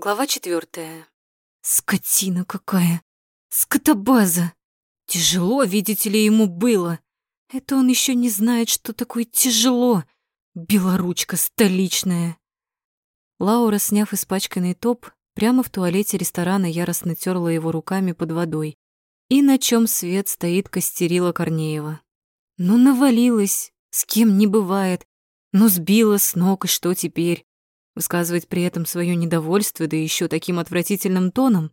Глава четвертая. Скотина какая! Скотобаза! Тяжело, видите ли, ему было. Это он еще не знает, что такое тяжело. Белоручка столичная. Лаура, сняв испачканный топ, прямо в туалете ресторана яростно терла его руками под водой. И на чем свет стоит костерила Корнеева. Ну, навалилась, с кем не бывает. Ну, сбила с ног, и что теперь? Высказывать при этом свое недовольство, да еще таким отвратительным тоном?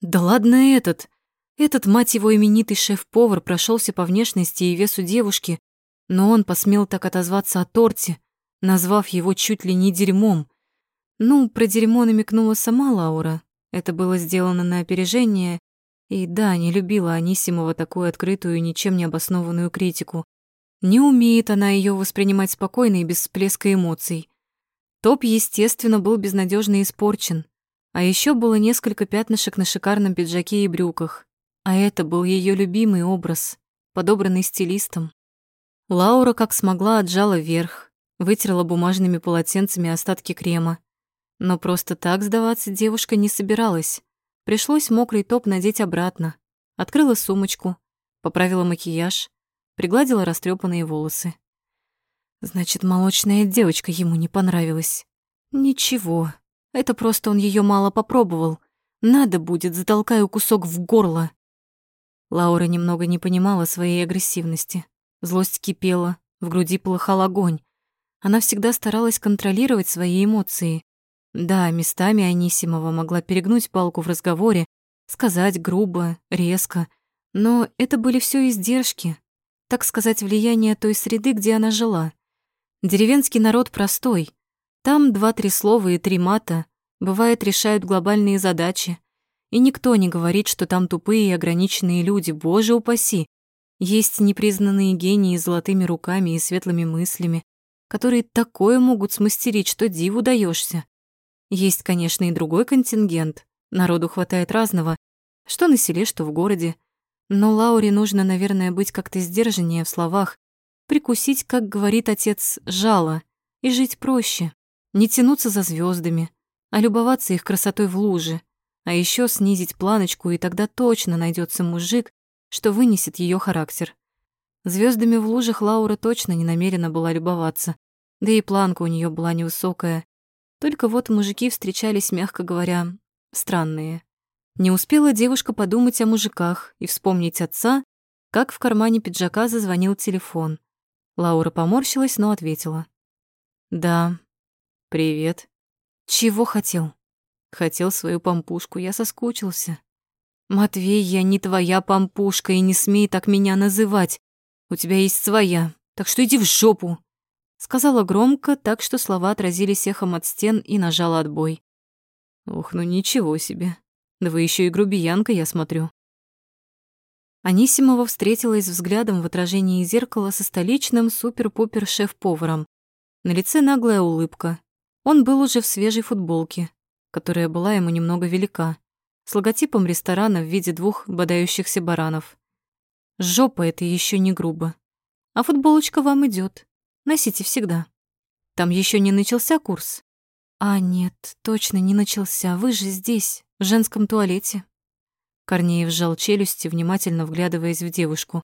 Да ладно этот. Этот, мать его, именитый шеф-повар прошелся по внешности и весу девушки, но он посмел так отозваться о торте, назвав его чуть ли не дерьмом. Ну, про дерьмо намекнула сама Лаура. Это было сделано на опережение, и да, не любила Анисимова такую открытую, ничем не обоснованную критику. Не умеет она ее воспринимать спокойно и без всплеска эмоций. Топ, естественно, был безнадежно испорчен. А еще было несколько пятнышек на шикарном пиджаке и брюках. А это был ее любимый образ, подобранный стилистом. Лаура как смогла отжала вверх, вытерла бумажными полотенцами остатки крема. Но просто так сдаваться девушка не собиралась. Пришлось мокрый топ надеть обратно. Открыла сумочку, поправила макияж, пригладила растрепанные волосы. Значит, молочная девочка ему не понравилась. Ничего, это просто он ее мало попробовал. Надо будет, затолкаю кусок в горло. Лаура немного не понимала своей агрессивности. Злость кипела, в груди полыхал огонь. Она всегда старалась контролировать свои эмоции. Да, местами Анисимова могла перегнуть палку в разговоре, сказать грубо, резко, но это были все издержки, так сказать, влияние той среды, где она жила. Деревенский народ простой. Там два-три слова и три мата, бывает, решают глобальные задачи. И никто не говорит, что там тупые и ограниченные люди, боже упаси. Есть непризнанные гении с золотыми руками и светлыми мыслями, которые такое могут смастерить, что диву даешься. Есть, конечно, и другой контингент. Народу хватает разного, что на селе, что в городе. Но Лауре нужно, наверное, быть как-то сдержаннее в словах, прикусить, как говорит отец, жало, и жить проще, не тянуться за звездами, а любоваться их красотой в луже, а еще снизить планочку, и тогда точно найдется мужик, что вынесет ее характер. Звездами в лужах Лаура точно не намерена была любоваться, да и планка у нее была невысокая, только вот мужики встречались, мягко говоря, странные. Не успела девушка подумать о мужиках и вспомнить отца, как в кармане пиджака зазвонил телефон. Лаура поморщилась, но ответила. «Да. Привет. Чего хотел?» «Хотел свою пампушку, я соскучился». «Матвей, я не твоя пампушка, и не смей так меня называть. У тебя есть своя, так что иди в жопу!» Сказала громко, так что слова отразились эхом от стен и нажала отбой. Ух, ну ничего себе. Да вы еще и грубиянка, я смотрю. Анисимова встретилась взглядом в отражении зеркала со столичным супер-пупер шеф-поваром. На лице наглая улыбка. Он был уже в свежей футболке, которая была ему немного велика, с логотипом ресторана в виде двух бодающихся баранов. Жопа это еще не грубо. А футболочка вам идет. Носите всегда. Там еще не начался курс? А нет, точно не начался. Вы же здесь, в женском туалете. Корнеев сжал челюсти, внимательно вглядываясь в девушку.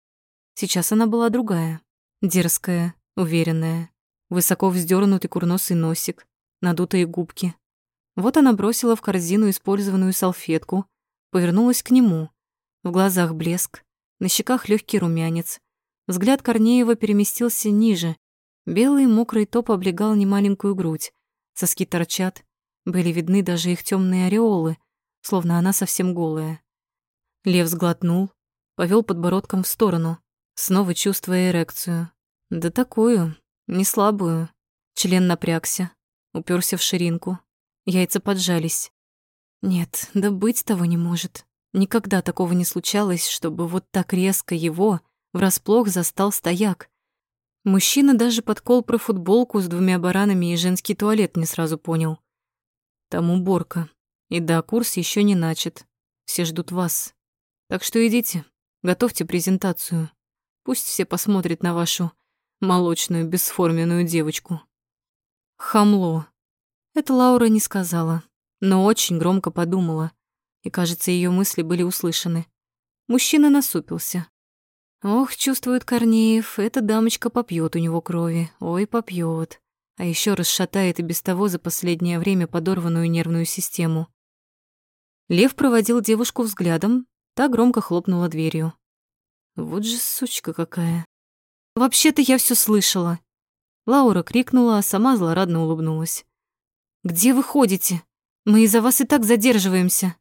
Сейчас она была другая. Дерзкая, уверенная. Высоко вздернутый курносый носик, надутые губки. Вот она бросила в корзину использованную салфетку, повернулась к нему. В глазах блеск, на щеках легкий румянец. Взгляд Корнеева переместился ниже, Белый мокрый топ облегал немаленькую грудь. Соски торчат. Были видны даже их темные ореолы, словно она совсем голая. Лев сглотнул, повел подбородком в сторону, снова чувствуя эрекцию. Да такую, не слабую. Член напрягся, уперся в ширинку. Яйца поджались. Нет, да быть того не может. Никогда такого не случалось, чтобы вот так резко его врасплох застал стояк. Мужчина даже подкол про футболку с двумя баранами и женский туалет не сразу понял. Там уборка. И да, курс еще не начат. Все ждут вас. Так что идите, готовьте презентацию. Пусть все посмотрят на вашу молочную бесформенную девочку. Хамло. Это Лаура не сказала. но очень громко подумала, и, кажется, ее мысли были услышаны. Мужчина насупился. Ох, чувствует Корнеев, эта дамочка попьет у него крови, ой, попьет, а еще расшатает и без того за последнее время подорванную нервную систему. Лев проводил девушку взглядом, та громко хлопнула дверью. Вот же сучка какая. Вообще-то я все слышала. Лаура крикнула, а сама злорадно улыбнулась. Где вы ходите? Мы из-за вас и так задерживаемся.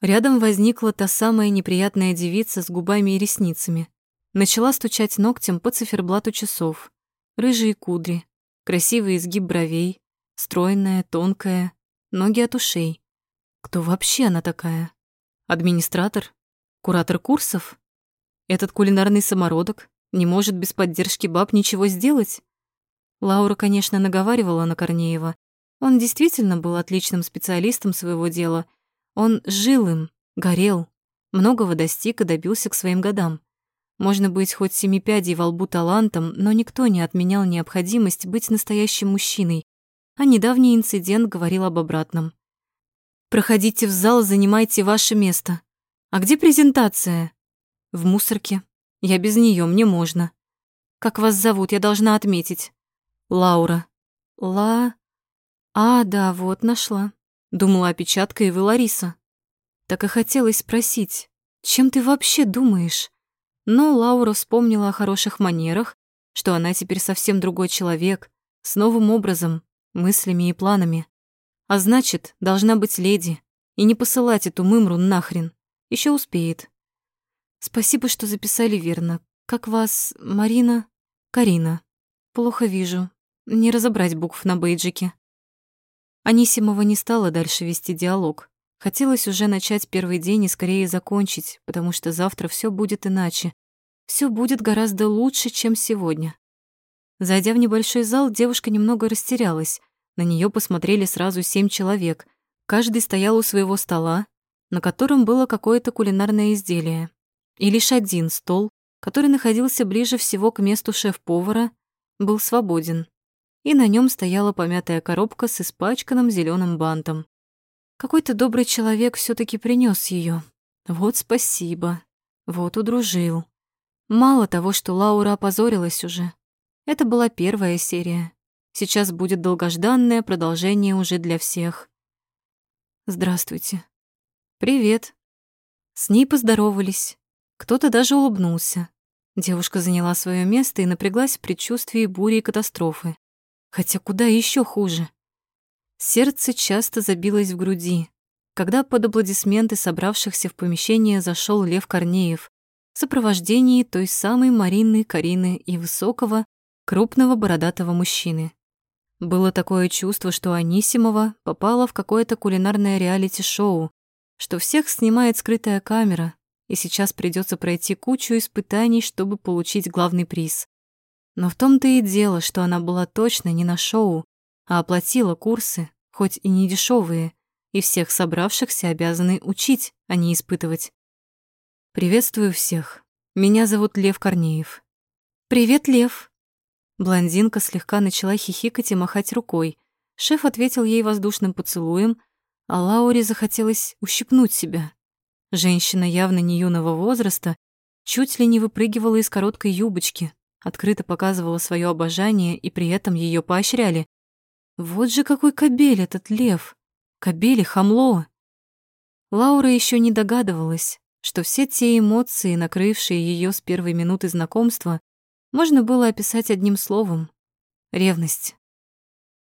Рядом возникла та самая неприятная девица с губами и ресницами. Начала стучать ногтем по циферблату часов. Рыжие кудри, красивый изгиб бровей, стройная, тонкая, ноги от ушей. Кто вообще она такая? Администратор? Куратор курсов? Этот кулинарный самородок не может без поддержки баб ничего сделать? Лаура, конечно, наговаривала на Корнеева. Он действительно был отличным специалистом своего дела — он жил им, горел, многого достиг и добился к своим годам. Можно быть хоть семи пядей во лбу талантом, но никто не отменял необходимость быть настоящим мужчиной, а недавний инцидент говорил об обратном. «Проходите в зал, занимайте ваше место. А где презентация?» «В мусорке. Я без нее, мне можно. Как вас зовут, я должна отметить». «Лаура». «Ла...» «А, да, вот, нашла. Думала, опечатка и вы Лариса. Так и хотелось спросить, чем ты вообще думаешь? Но Лаура вспомнила о хороших манерах, что она теперь совсем другой человек, с новым образом, мыслями и планами. А значит, должна быть леди и не посылать эту мымру нахрен. Еще успеет. Спасибо, что записали верно. Как вас, Марина? Карина. Плохо вижу. Не разобрать букв на бейджике. Анисимова не стала дальше вести диалог. Хотелось уже начать первый день и скорее закончить, потому что завтра все будет иначе. Все будет гораздо лучше, чем сегодня. Зайдя в небольшой зал, девушка немного растерялась. На нее посмотрели сразу семь человек. Каждый стоял у своего стола, на котором было какое-то кулинарное изделие. И лишь один стол, который находился ближе всего к месту шеф-повара, был свободен и на нем стояла помятая коробка с испачканным зеленым бантом. Какой-то добрый человек все таки принес ее. Вот спасибо. Вот удружил. Мало того, что Лаура опозорилась уже. Это была первая серия. Сейчас будет долгожданное продолжение уже для всех. Здравствуйте. Привет. С ней поздоровались. Кто-то даже улыбнулся. Девушка заняла свое место и напряглась в предчувствии бури и катастрофы. Хотя куда еще хуже? Сердце часто забилось в груди, когда под аплодисменты собравшихся в помещение зашел Лев Корнеев в сопровождении той самой Марины, Карины и высокого, крупного бородатого мужчины. Было такое чувство, что Анисимова попала в какое-то кулинарное реалити-шоу, что всех снимает скрытая камера, и сейчас придется пройти кучу испытаний, чтобы получить главный приз. Но в том-то и дело, что она была точно не на шоу, а оплатила курсы, хоть и не дешевые, и всех собравшихся обязаны учить, а не испытывать. «Приветствую всех. Меня зовут Лев Корнеев». «Привет, Лев». Блондинка слегка начала хихикать и махать рукой. Шеф ответил ей воздушным поцелуем, а Лауре захотелось ущипнуть себя. Женщина явно не юного возраста чуть ли не выпрыгивала из короткой юбочки, открыто показывала свое обожание и при этом ее поощряли. Вот же какой кобель этот лев! Кобель и хамло! Лаура еще не догадывалась, что все те эмоции, накрывшие ее с первой минуты знакомства, можно было описать одним словом — ревность.